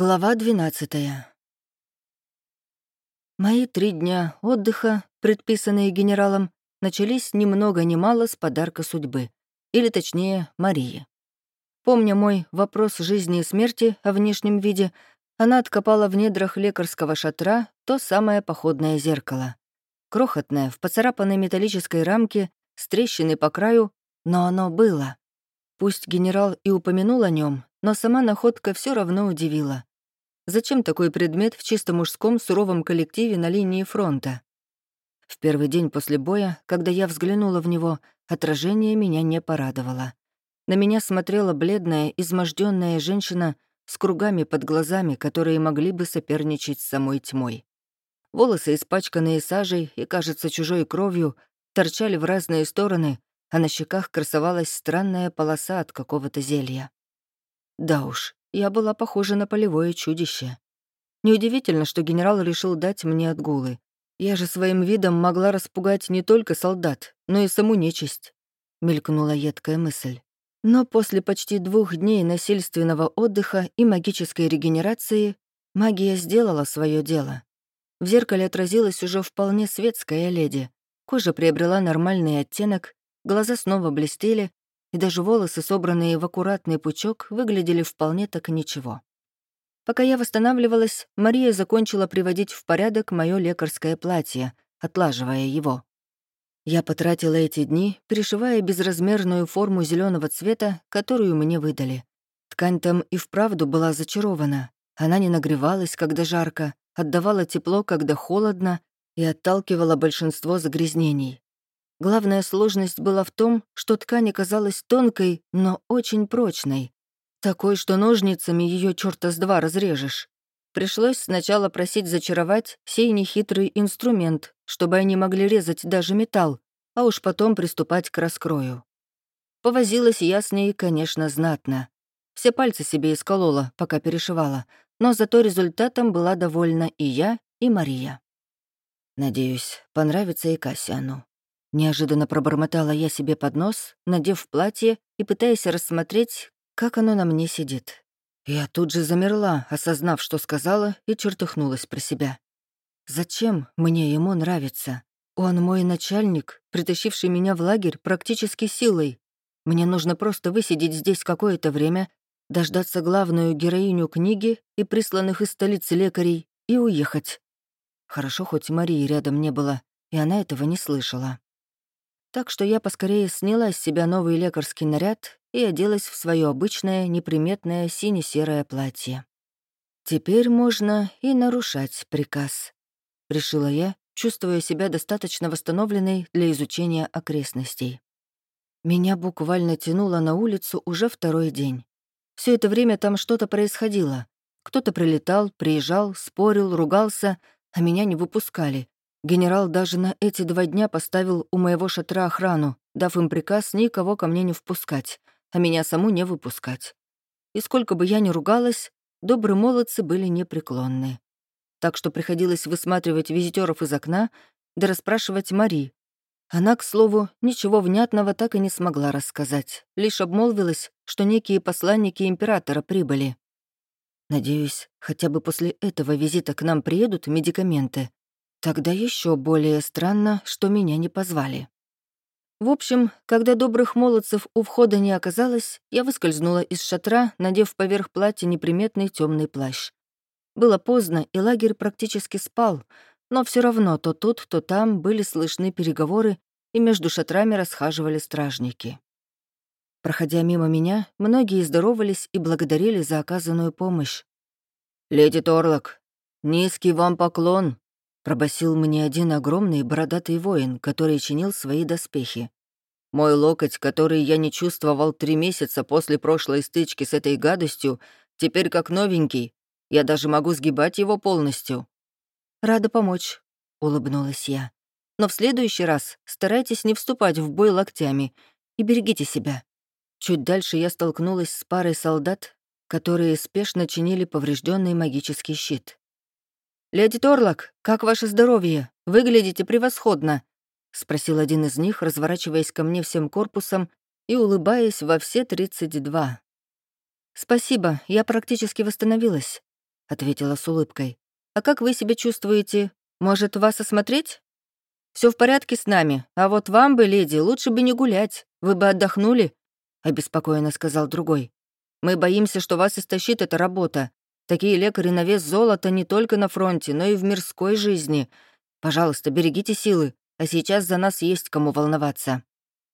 Глава 12 Мои три дня отдыха, предписанные генералом, начались ни много ни мало с подарка судьбы, или точнее, Марии. Помня мой вопрос жизни и смерти о внешнем виде, она откопала в недрах лекарского шатра то самое походное зеркало. Крохотное, в поцарапанной металлической рамке, с трещиной по краю, но оно было. Пусть генерал и упомянул о нем, но сама находка все равно удивила. Зачем такой предмет в чисто мужском суровом коллективе на линии фронта? В первый день после боя, когда я взглянула в него, отражение меня не порадовало. На меня смотрела бледная, изможденная женщина с кругами под глазами, которые могли бы соперничать с самой тьмой. Волосы, испачканные сажей и, кажется, чужой кровью, торчали в разные стороны, а на щеках красовалась странная полоса от какого-то зелья. Да уж, я была похожа на полевое чудище. Неудивительно, что генерал решил дать мне отгулы. Я же своим видом могла распугать не только солдат, но и саму нечисть. Мелькнула едкая мысль. Но после почти двух дней насильственного отдыха и магической регенерации магия сделала свое дело. В зеркале отразилась уже вполне светская леди. Кожа приобрела нормальный оттенок, глаза снова блестели, и даже волосы, собранные в аккуратный пучок, выглядели вполне так и ничего. Пока я восстанавливалась, Мария закончила приводить в порядок мое лекарское платье, отлаживая его. Я потратила эти дни, перешивая безразмерную форму зеленого цвета, которую мне выдали. Ткань там и вправду была зачарована. Она не нагревалась, когда жарко, отдавала тепло, когда холодно, и отталкивала большинство загрязнений. Главная сложность была в том, что ткань оказалась тонкой, но очень прочной. Такой, что ножницами ее черта с два разрежешь. Пришлось сначала просить зачаровать сей нехитрый инструмент, чтобы они могли резать даже металл, а уж потом приступать к раскрою. Повозилась я с ней, конечно, знатно. Все пальцы себе исколола, пока перешивала, но зато результатом была довольна и я, и Мария. Надеюсь, понравится и Кассиану. Неожиданно пробормотала я себе под нос, надев платье и пытаясь рассмотреть, как оно на мне сидит. Я тут же замерла, осознав, что сказала, и чертыхнулась про себя. Зачем мне ему нравится? Он мой начальник, притащивший меня в лагерь практически силой. Мне нужно просто высидеть здесь какое-то время, дождаться главную героиню книги и присланных из столицы лекарей и уехать. Хорошо, хоть Марии рядом не было, и она этого не слышала. Так что я поскорее сняла с себя новый лекарский наряд и оделась в свое обычное, неприметное сине-серое платье. Теперь можно и нарушать приказ, решила я, чувствуя себя достаточно восстановленной для изучения окрестностей. Меня буквально тянуло на улицу уже второй день. Все это время там что-то происходило. Кто-то прилетал, приезжал, спорил, ругался, а меня не выпускали, Генерал даже на эти два дня поставил у моего шатра охрану, дав им приказ никого ко мне не впускать, а меня саму не выпускать. И сколько бы я ни ругалась, добрые молодцы были непреклонны. Так что приходилось высматривать визитеров из окна да расспрашивать Мари. Она, к слову, ничего внятного так и не смогла рассказать, лишь обмолвилась, что некие посланники императора прибыли. Надеюсь, хотя бы после этого визита к нам приедут медикаменты, Тогда еще более странно, что меня не позвали. В общем, когда добрых молодцев у входа не оказалось, я выскользнула из шатра, надев поверх платья неприметный темный плащ. Было поздно, и лагерь практически спал, но все равно то тут, то там были слышны переговоры, и между шатрами расхаживали стражники. Проходя мимо меня, многие здоровались и благодарили за оказанную помощь. «Леди Торлок, низкий вам поклон», пробасил мне один огромный бородатый воин, который чинил свои доспехи. Мой локоть, который я не чувствовал три месяца после прошлой стычки с этой гадостью, теперь как новенький. Я даже могу сгибать его полностью. «Рада помочь», — улыбнулась я. «Но в следующий раз старайтесь не вступать в бой локтями и берегите себя». Чуть дальше я столкнулась с парой солдат, которые спешно чинили поврежденный магический щит. «Леди Торлок, как ваше здоровье? Выглядите превосходно!» — спросил один из них, разворачиваясь ко мне всем корпусом и улыбаясь во все 32. «Спасибо, я практически восстановилась», — ответила с улыбкой. «А как вы себя чувствуете? Может, вас осмотреть?» Все в порядке с нами, а вот вам бы, леди, лучше бы не гулять. Вы бы отдохнули», — обеспокоенно сказал другой. «Мы боимся, что вас истощит эта работа. Такие лекари на вес золота не только на фронте, но и в мирской жизни. Пожалуйста, берегите силы, а сейчас за нас есть кому волноваться».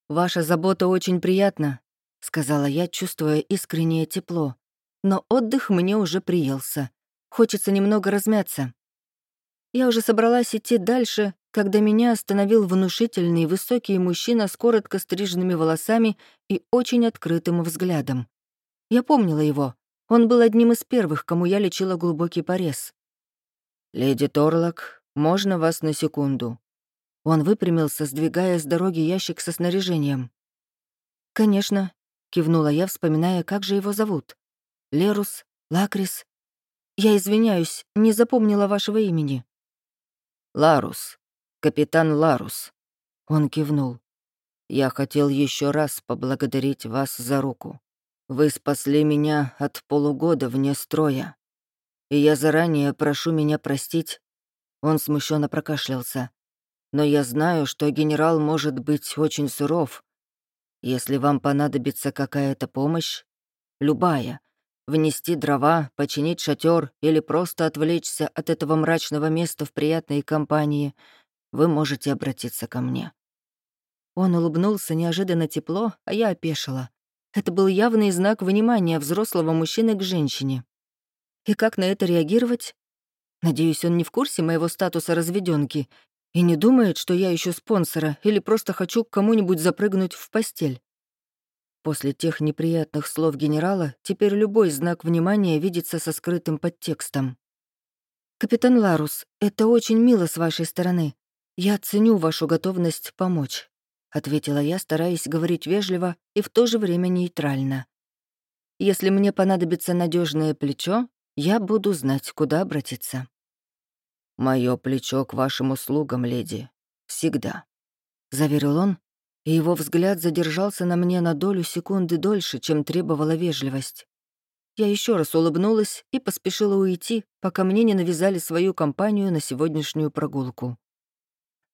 «Ваша забота очень приятна», — сказала я, чувствуя искреннее тепло. «Но отдых мне уже приелся. Хочется немного размяться». Я уже собралась идти дальше, когда меня остановил внушительный высокий мужчина с коротко стриженными волосами и очень открытым взглядом. Я помнила его. Он был одним из первых, кому я лечила глубокий порез. «Леди Торлок, можно вас на секунду?» Он выпрямился, сдвигая с дороги ящик со снаряжением. «Конечно», — кивнула я, вспоминая, как же его зовут. «Лерус? Лакрис?» «Я извиняюсь, не запомнила вашего имени». «Ларус. Капитан Ларус». Он кивнул. «Я хотел еще раз поблагодарить вас за руку. Вы спасли меня от полугода вне строя. И я заранее прошу меня простить». Он смущенно прокашлялся. «Но я знаю, что генерал может быть очень суров. Если вам понадобится какая-то помощь, любая, внести дрова, починить шатер или просто отвлечься от этого мрачного места в приятной компании, вы можете обратиться ко мне». Он улыбнулся неожиданно тепло, а я опешила. Это был явный знак внимания взрослого мужчины к женщине. И как на это реагировать? Надеюсь, он не в курсе моего статуса разведенки и не думает, что я ищу спонсора или просто хочу к кому-нибудь запрыгнуть в постель. После тех неприятных слов генерала теперь любой знак внимания видится со скрытым подтекстом. «Капитан Ларус, это очень мило с вашей стороны. Я ценю вашу готовность помочь», — ответила я, стараясь говорить вежливо и в то же время нейтрально. «Если мне понадобится надежное плечо, я буду знать, куда обратиться». Мое плечо к вашим услугам, леди. Всегда», — заверил он, и его взгляд задержался на мне на долю секунды дольше, чем требовала вежливость. Я еще раз улыбнулась и поспешила уйти, пока мне не навязали свою компанию на сегодняшнюю прогулку.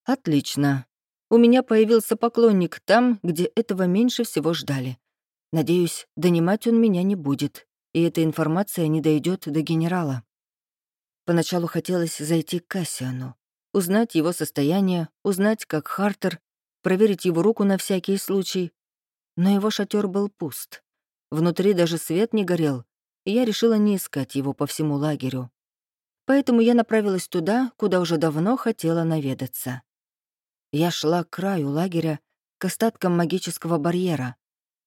«Отлично. У меня появился поклонник там, где этого меньше всего ждали. Надеюсь, донимать он меня не будет, и эта информация не дойдет до генерала». Поначалу хотелось зайти к Кассиану, узнать его состояние, узнать, как Хартер, проверить его руку на всякий случай. Но его шатер был пуст. Внутри даже свет не горел, и я решила не искать его по всему лагерю. Поэтому я направилась туда, куда уже давно хотела наведаться. Я шла к краю лагеря, к остаткам магического барьера.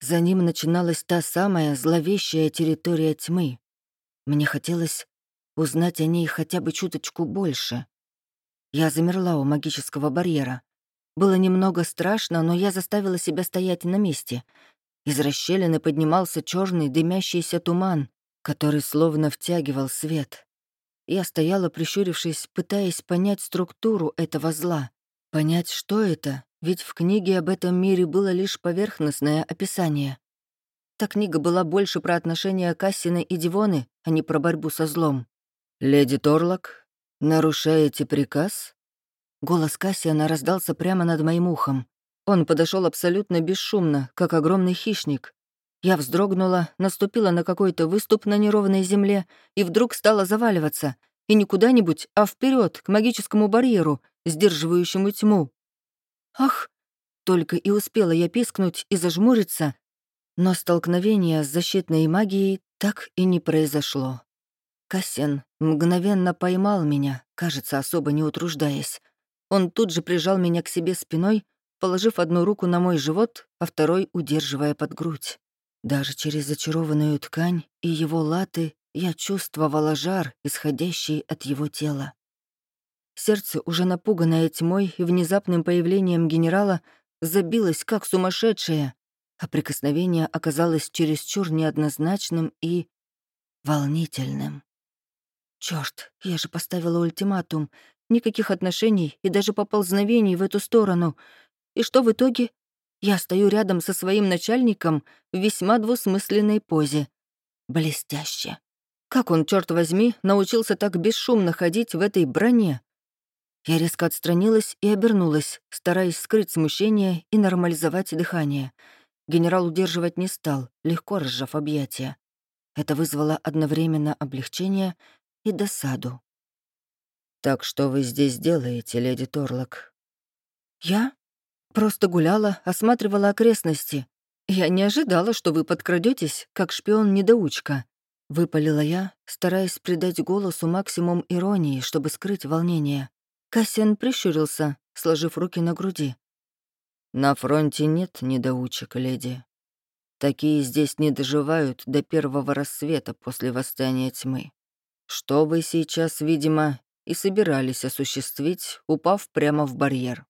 За ним начиналась та самая зловещая территория тьмы. Мне хотелось узнать о ней хотя бы чуточку больше. Я замерла у магического барьера, было немного страшно, но я заставила себя стоять на месте. Из расщелины поднимался черный дымящийся туман, который словно втягивал свет. Я стояла, прищурившись, пытаясь понять структуру этого зла. Понять, что это, ведь в книге об этом мире было лишь поверхностное описание. Та книга была больше про отношения Кассина и Дивоны, а не про борьбу со злом. «Леди Торлок, нарушаете приказ?» Голос Кассиана раздался прямо над моим ухом. Он подошел абсолютно бесшумно, как огромный хищник. Я вздрогнула, наступила на какой-то выступ на неровной земле и вдруг стала заваливаться. И не куда-нибудь, а вперед к магическому барьеру, сдерживающему тьму. «Ах!» Только и успела я пискнуть и зажмуриться, но столкновение с защитной магией так и не произошло. Кассиан мгновенно поймал меня, кажется, особо не утруждаясь. Он тут же прижал меня к себе спиной, положив одну руку на мой живот, а второй удерживая под грудь. Даже через зачарованную ткань и его латы я чувствовала жар, исходящий от его тела. Сердце, уже напуганное тьмой и внезапным появлением генерала, забилось как сумасшедшее, а прикосновение оказалось чересчур неоднозначным и волнительным. Чёрт, я же поставила ультиматум, Никаких отношений и даже поползновений в эту сторону. И что в итоге? Я стою рядом со своим начальником в весьма двусмысленной позе. Блестяще. Как он, черт возьми, научился так бесшумно ходить в этой броне? Я резко отстранилась и обернулась, стараясь скрыть смущение и нормализовать дыхание. Генерал удерживать не стал, легко разжав объятия. Это вызвало одновременно облегчение и досаду. «Так что вы здесь делаете, леди Торлок?» «Я? Просто гуляла, осматривала окрестности. Я не ожидала, что вы подкрадетесь, как шпион-недоучка», — выпалила я, стараясь придать голосу максимум иронии, чтобы скрыть волнение. Кассиан прищурился, сложив руки на груди. «На фронте нет недоучек, леди. Такие здесь не доживают до первого рассвета после восстания тьмы. Что вы сейчас, видимо, и собирались осуществить, упав прямо в барьер.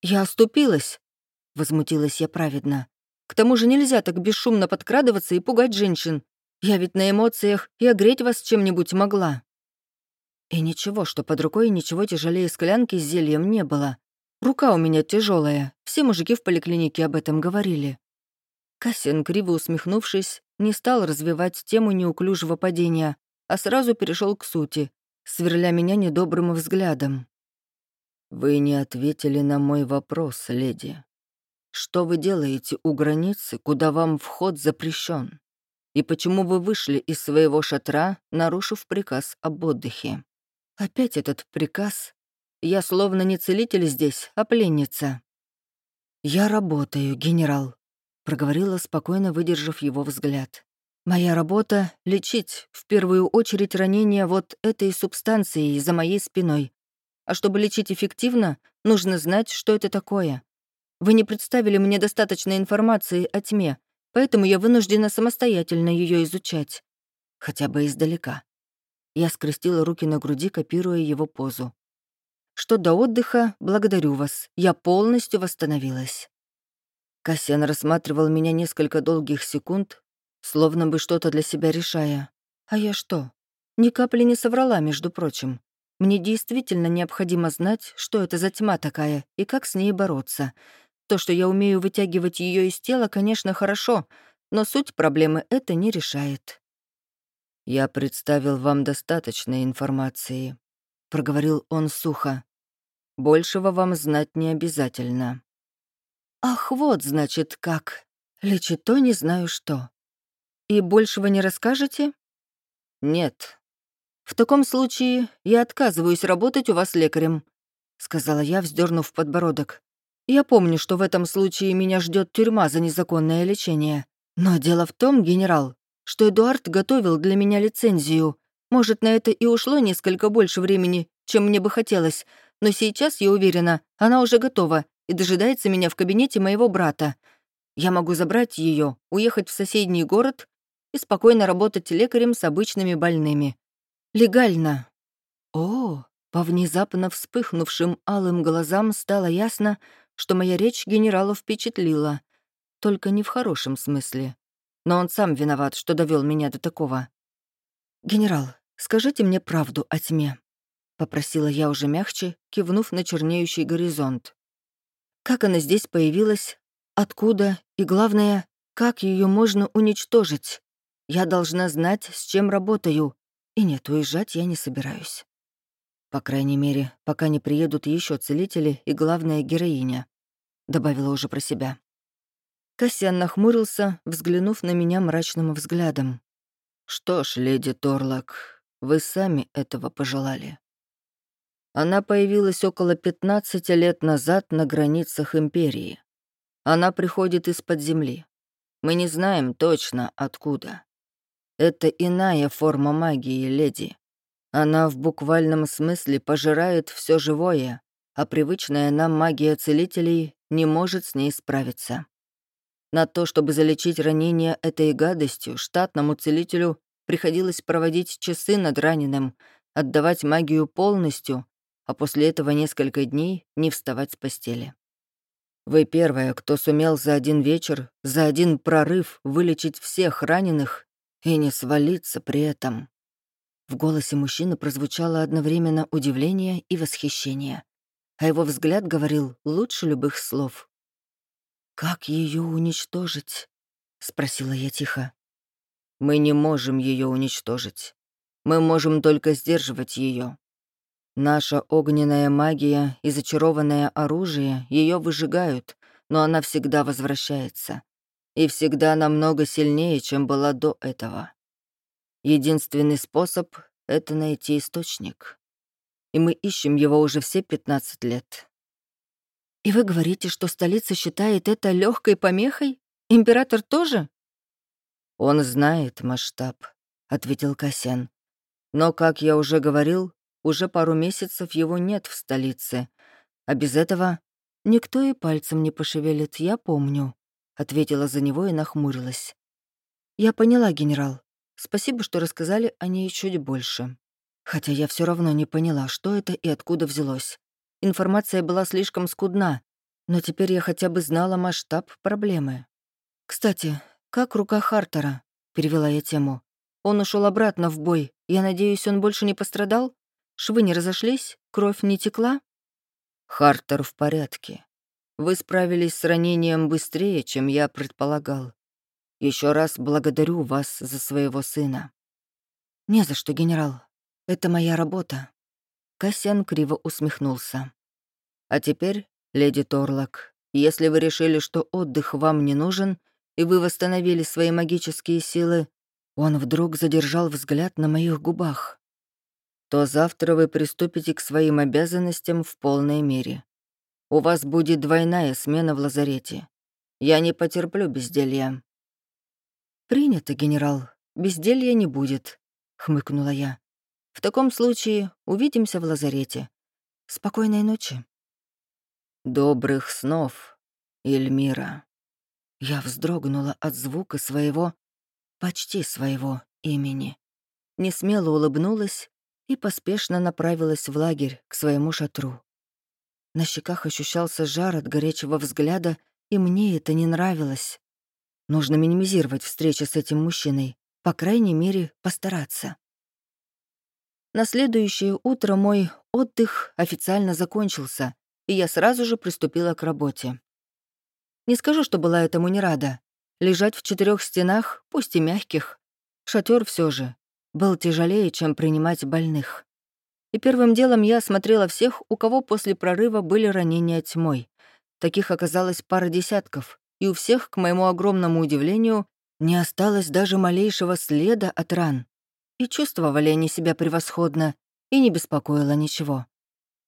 «Я оступилась», — возмутилась я праведно. «К тому же нельзя так бесшумно подкрадываться и пугать женщин. Я ведь на эмоциях и огреть вас чем-нибудь могла». И ничего, что под рукой ничего тяжелее склянки с зельем не было. Рука у меня тяжелая, все мужики в поликлинике об этом говорили. Кассин, криво усмехнувшись, не стал развивать тему неуклюжего падения, а сразу перешел к сути, сверля меня недобрым взглядом. «Вы не ответили на мой вопрос, леди. Что вы делаете у границы, куда вам вход запрещен? И почему вы вышли из своего шатра, нарушив приказ об отдыхе?» «Опять этот приказ? Я словно не целитель здесь, а пленница». «Я работаю, генерал», — проговорила, спокойно выдержав его взгляд. «Моя работа — лечить, в первую очередь, ранения вот этой субстанцией за моей спиной, а чтобы лечить эффективно, нужно знать, что это такое. Вы не представили мне достаточной информации о тьме, поэтому я вынуждена самостоятельно ее изучать. Хотя бы издалека. Я скрестила руки на груди, копируя его позу. Что до отдыха, благодарю вас. Я полностью восстановилась. Кассиан рассматривал меня несколько долгих секунд, словно бы что-то для себя решая. А я что? Ни капли не соврала, между прочим. Мне действительно необходимо знать, что это за тьма такая и как с ней бороться. То, что я умею вытягивать ее из тела, конечно, хорошо, но суть проблемы это не решает. «Я представил вам достаточно информации», — проговорил он сухо. «Большего вам знать не обязательно». «Ах, вот, значит, как. Лечит то не знаю что. И большего не расскажете?» «Нет», «В таком случае я отказываюсь работать у вас лекарем», — сказала я, вздернув подбородок. «Я помню, что в этом случае меня ждет тюрьма за незаконное лечение. Но дело в том, генерал, что Эдуард готовил для меня лицензию. Может, на это и ушло несколько больше времени, чем мне бы хотелось, но сейчас, я уверена, она уже готова и дожидается меня в кабинете моего брата. Я могу забрать ее, уехать в соседний город и спокойно работать лекарем с обычными больными. Легально. О, по внезапно вспыхнувшим алым глазам стало ясно, что моя речь генерала впечатлила. Только не в хорошем смысле. Но он сам виноват, что довел меня до такого. «Генерал, скажите мне правду о тьме», — попросила я уже мягче, кивнув на чернеющий горизонт. «Как она здесь появилась? Откуда? И главное, как ее можно уничтожить? Я должна знать, с чем работаю, и нет, уезжать я не собираюсь. По крайней мере, пока не приедут еще целители и главная героиня, добавила уже про себя. Кассиан нахмурился, взглянув на меня мрачным взглядом. «Что ж, леди Торлок, вы сами этого пожелали. Она появилась около 15 лет назад на границах Империи. Она приходит из-под земли. Мы не знаем точно, откуда. Это иная форма магии, леди. Она в буквальном смысле пожирает все живое, а привычная нам магия целителей не может с ней справиться. На то, чтобы залечить ранение этой гадостью, штатному целителю приходилось проводить часы над раненым, отдавать магию полностью, а после этого несколько дней не вставать с постели. Вы первая, кто сумел за один вечер, за один прорыв вылечить всех раненых и не свалиться при этом. В голосе мужчины прозвучало одновременно удивление и восхищение, а его взгляд говорил лучше любых слов. «Как ее уничтожить?» — спросила я тихо. Мы не можем ее уничтожить. Мы можем только сдерживать ее. Наша огненная магия и зачарованное оружие ее выжигают, но она всегда возвращается. И всегда намного сильнее, чем была до этого. Единственный способ — это найти источник. И мы ищем его уже все 15 лет. «И вы говорите, что столица считает это легкой помехой? Император тоже?» «Он знает масштаб», — ответил Касян. «Но, как я уже говорил, уже пару месяцев его нет в столице. А без этого никто и пальцем не пошевелит, я помню», — ответила за него и нахмурилась. «Я поняла, генерал. Спасибо, что рассказали о ней чуть больше. Хотя я все равно не поняла, что это и откуда взялось. Информация была слишком скудна, но теперь я хотя бы знала масштаб проблемы. «Кстати, как рука Хартера?» — перевела я тему. «Он ушел обратно в бой. Я надеюсь, он больше не пострадал? Швы не разошлись? Кровь не текла?» «Хартер в порядке. Вы справились с ранением быстрее, чем я предполагал. Еще раз благодарю вас за своего сына». «Не за что, генерал. Это моя работа. Кассиан криво усмехнулся. «А теперь, леди Торлок, если вы решили, что отдых вам не нужен, и вы восстановили свои магические силы, он вдруг задержал взгляд на моих губах, то завтра вы приступите к своим обязанностям в полной мере. У вас будет двойная смена в лазарете. Я не потерплю безделья». «Принято, генерал. Безделья не будет», — хмыкнула я. В таком случае увидимся в лазарете. Спокойной ночи. Добрых снов, Эльмира. Я вздрогнула от звука своего, почти своего имени. Несмело улыбнулась и поспешно направилась в лагерь к своему шатру. На щеках ощущался жар от горячего взгляда, и мне это не нравилось. Нужно минимизировать встречи с этим мужчиной, по крайней мере, постараться. На следующее утро мой отдых официально закончился, и я сразу же приступила к работе. Не скажу, что была этому не рада. Лежать в четырех стенах, пусть и мягких, шатер все же, был тяжелее, чем принимать больных. И первым делом я осмотрела всех, у кого после прорыва были ранения тьмой. Таких оказалось пара десятков, и у всех, к моему огромному удивлению, не осталось даже малейшего следа от ран. И чувствовали они себя превосходно, и не беспокоило ничего.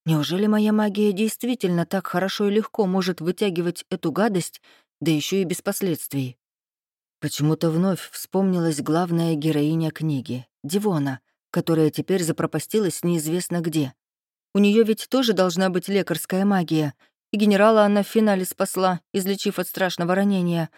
Неужели моя магия действительно так хорошо и легко может вытягивать эту гадость, да еще и без последствий? Почему-то вновь вспомнилась главная героиня книги — Дивона, которая теперь запропастилась неизвестно где. У нее ведь тоже должна быть лекарская магия, и генерала она в финале спасла, излечив от страшного ранения,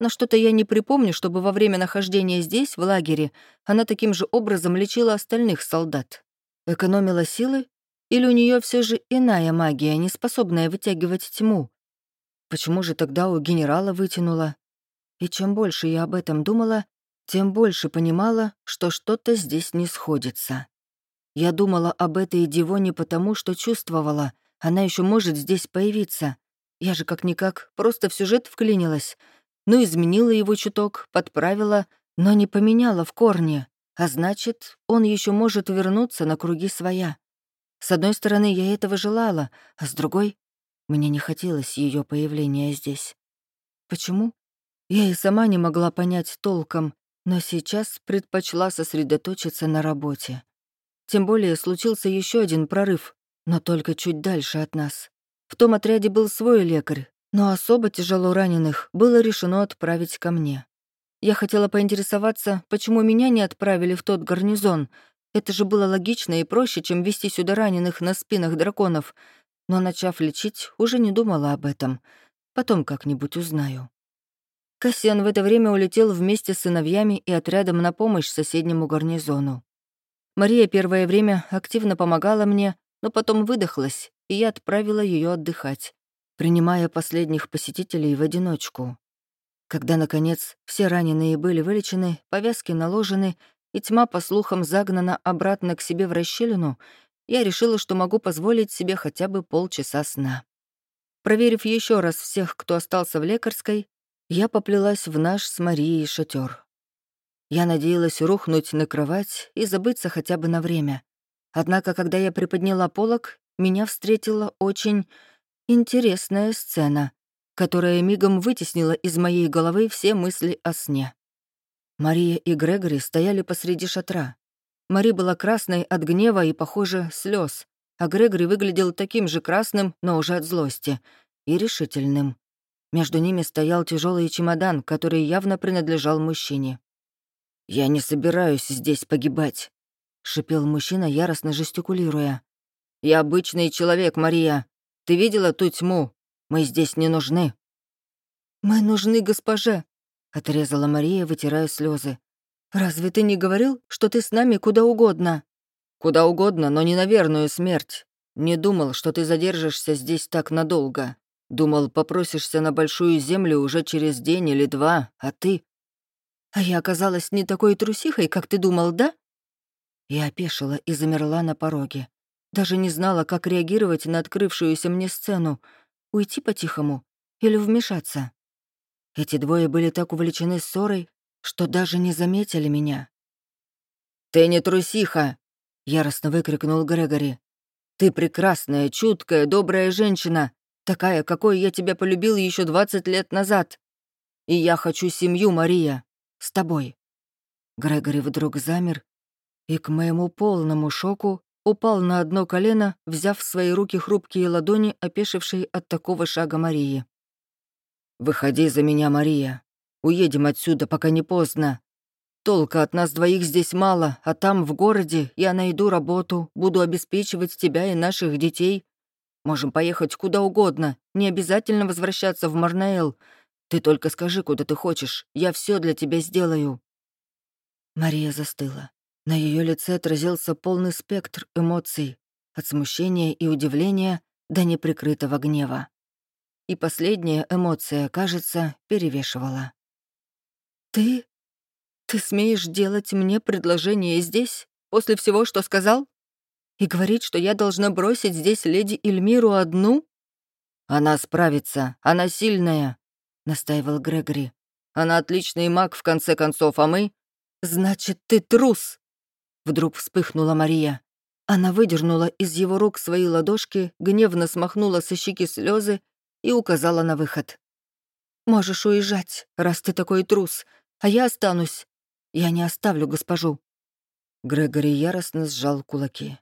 но что-то я не припомню, чтобы во время нахождения здесь, в лагере, она таким же образом лечила остальных солдат. Экономила силы? Или у нее все же иная магия, не способная вытягивать тьму? Почему же тогда у генерала вытянула? И чем больше я об этом думала, тем больше понимала, что что-то здесь не сходится. Я думала об этой Дивоне потому, что чувствовала, она еще может здесь появиться. Я же как-никак просто в сюжет вклинилась — ну, изменила его чуток, подправила, но не поменяла в корне, а значит, он еще может вернуться на круги своя. С одной стороны, я этого желала, а с другой — мне не хотелось ее появления здесь. Почему? Я и сама не могла понять толком, но сейчас предпочла сосредоточиться на работе. Тем более случился еще один прорыв, но только чуть дальше от нас. В том отряде был свой лекарь, но особо тяжело раненых было решено отправить ко мне. Я хотела поинтересоваться, почему меня не отправили в тот гарнизон. Это же было логично и проще, чем вести сюда раненых на спинах драконов. Но, начав лечить, уже не думала об этом. Потом как-нибудь узнаю. Кассиан в это время улетел вместе с сыновьями и отрядом на помощь соседнему гарнизону. Мария первое время активно помогала мне, но потом выдохлась, и я отправила ее отдыхать принимая последних посетителей в одиночку. Когда, наконец, все раненые были вылечены, повязки наложены, и тьма, по слухам, загнана обратно к себе в расщелину, я решила, что могу позволить себе хотя бы полчаса сна. Проверив еще раз всех, кто остался в лекарской, я поплелась в наш с Марией шатер. Я надеялась рухнуть на кровать и забыться хотя бы на время. Однако, когда я приподняла полок, меня встретила очень интересная сцена, которая мигом вытеснила из моей головы все мысли о сне. Мария и Грегори стояли посреди шатра. Мари была красной от гнева и, похоже, слез, а Грегори выглядел таким же красным, но уже от злости, и решительным. Между ними стоял тяжелый чемодан, который явно принадлежал мужчине. «Я не собираюсь здесь погибать», — шипел мужчина, яростно жестикулируя. «Я обычный человек, Мария. Ты видела ту тьму? Мы здесь не нужны». «Мы нужны госпоже», — отрезала Мария, вытирая слезы. «Разве ты не говорил, что ты с нами куда угодно?» «Куда угодно, но не на верную смерть. Не думал, что ты задержишься здесь так надолго. Думал, попросишься на большую землю уже через день или два, а ты а я оказалась не такой трусихой, как ты думал, да?» Я опешила и замерла на пороге. Даже не знала, как реагировать на открывшуюся мне сцену. Уйти по-тихому или вмешаться. Эти двое были так увлечены ссорой, что даже не заметили меня. «Ты не трусиха!» — яростно выкрикнул Грегори. «Ты прекрасная, чуткая, добрая женщина, такая, какой я тебя полюбил еще двадцать лет назад. И я хочу семью, Мария с тобой». Грегори вдруг замер и, к моему полному шоку, упал на одно колено, взяв в свои руки хрупкие ладони, опешившие от такого шага Марии. «Выходи за меня, Мария. Уедем отсюда, пока не поздно. Толка от нас двоих здесь мало, а там, в городе, я найду работу, буду обеспечивать тебя и наших детей. Можем поехать куда угодно, не обязательно возвращаться в Марнаэл, ты только скажи, куда ты хочешь. Я все для тебя сделаю». Мария застыла. На ее лице отразился полный спектр эмоций, от смущения и удивления до неприкрытого гнева. И последняя эмоция, кажется, перевешивала. «Ты? Ты смеешь делать мне предложение здесь, после всего, что сказал? И говорить, что я должна бросить здесь леди Эльмиру одну?» «Она справится, она сильная, настаивал Грегори. «Она отличный маг, в конце концов, а мы...» «Значит, ты трус!» Вдруг вспыхнула Мария. Она выдернула из его рук свои ладошки, гневно смахнула со щеки слезы и указала на выход. «Можешь уезжать, раз ты такой трус, а я останусь. Я не оставлю госпожу». Грегори яростно сжал кулаки.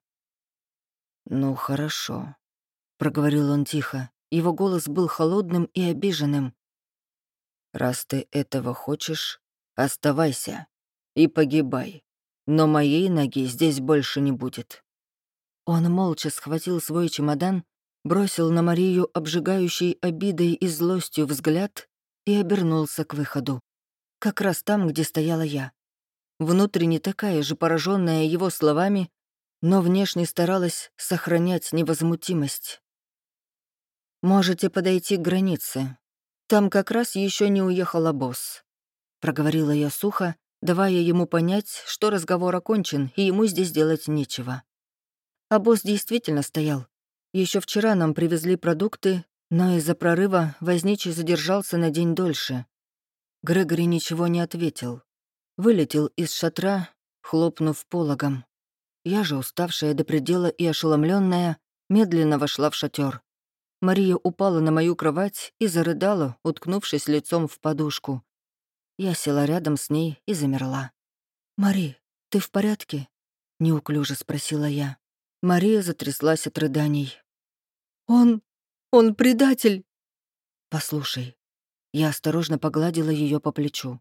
«Ну, хорошо», — проговорил он тихо. Его голос был холодным и обиженным. Раз ты этого хочешь, оставайся и погибай. Но моей ноги здесь больше не будет». Он молча схватил свой чемодан, бросил на Марию обжигающей обидой и злостью взгляд и обернулся к выходу. Как раз там, где стояла я. Внутренне такая же пораженная его словами, но внешне старалась сохранять невозмутимость. «Можете подойти к границе, там как раз еще не уехала босс. Проговорила я сухо, давая ему понять, что разговор окончен, и ему здесь делать нечего. А босс действительно стоял. Еще вчера нам привезли продукты, но из-за прорыва возничий задержался на день дольше. Грегори ничего не ответил. Вылетел из шатра, хлопнув пологом. Я же, уставшая до предела и ошеломленная, медленно вошла в шатер. Мария упала на мою кровать и зарыдала, уткнувшись лицом в подушку. Я села рядом с ней и замерла. «Мари, ты в порядке?» — неуклюже спросила я. Мария затряслась от рыданий. «Он... он предатель!» «Послушай». Я осторожно погладила ее по плечу.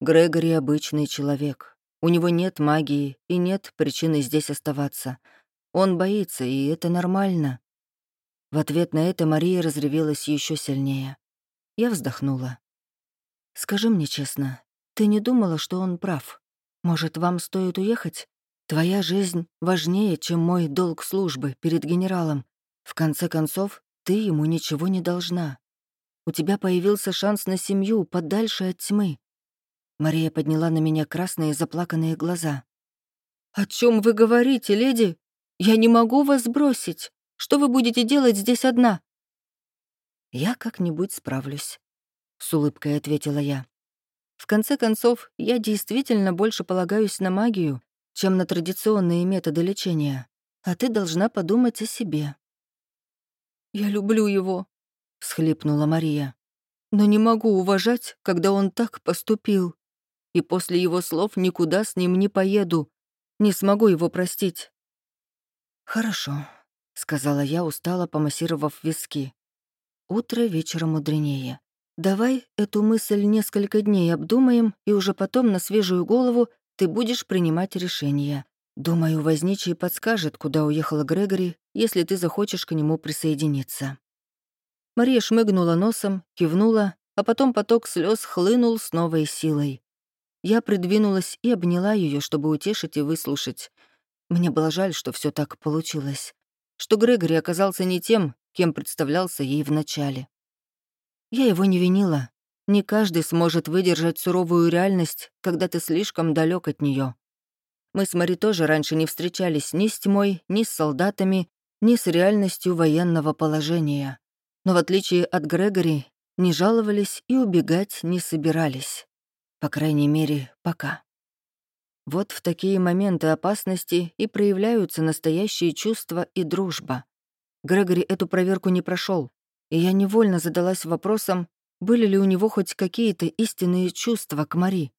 Грегори обычный человек. У него нет магии и нет причины здесь оставаться. Он боится, и это нормально. В ответ на это Мария разревелась еще сильнее. Я вздохнула. «Скажи мне честно, ты не думала, что он прав? Может, вам стоит уехать? Твоя жизнь важнее, чем мой долг службы перед генералом. В конце концов, ты ему ничего не должна. У тебя появился шанс на семью, подальше от тьмы». Мария подняла на меня красные заплаканные глаза. «О чем вы говорите, леди? Я не могу вас бросить. Что вы будете делать здесь одна?» «Я как-нибудь справлюсь», — с улыбкой ответила я. В конце концов, я действительно больше полагаюсь на магию, чем на традиционные методы лечения, а ты должна подумать о себе». «Я люблю его», — всхлипнула Мария. «Но не могу уважать, когда он так поступил. И после его слов никуда с ним не поеду. Не смогу его простить». «Хорошо», — сказала я, устало помассировав виски. «Утро вечера мудренее. Давай эту мысль несколько дней обдумаем, и уже потом на свежую голову ты будешь принимать решение. Думаю, возничий подскажет, куда уехала Грегори, если ты захочешь к нему присоединиться». Мария шмыгнула носом, кивнула, а потом поток слез хлынул с новой силой. Я придвинулась и обняла ее, чтобы утешить и выслушать. Мне было жаль, что все так получилось. Что Грегори оказался не тем, кем представлялся ей вначале. Я его не винила. Не каждый сможет выдержать суровую реальность, когда ты слишком далек от нее. Мы с Мари тоже раньше не встречались ни с тьмой, ни с солдатами, ни с реальностью военного положения. Но в отличие от Грегори, не жаловались и убегать не собирались. По крайней мере, пока. Вот в такие моменты опасности и проявляются настоящие чувства и дружба. Грегори эту проверку не прошел, и я невольно задалась вопросом, были ли у него хоть какие-то истинные чувства к Мари.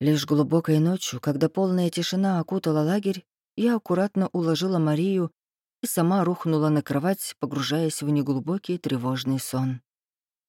Лишь глубокой ночью, когда полная тишина окутала лагерь, я аккуратно уложила Марию и сама рухнула на кровать, погружаясь в неглубокий тревожный сон.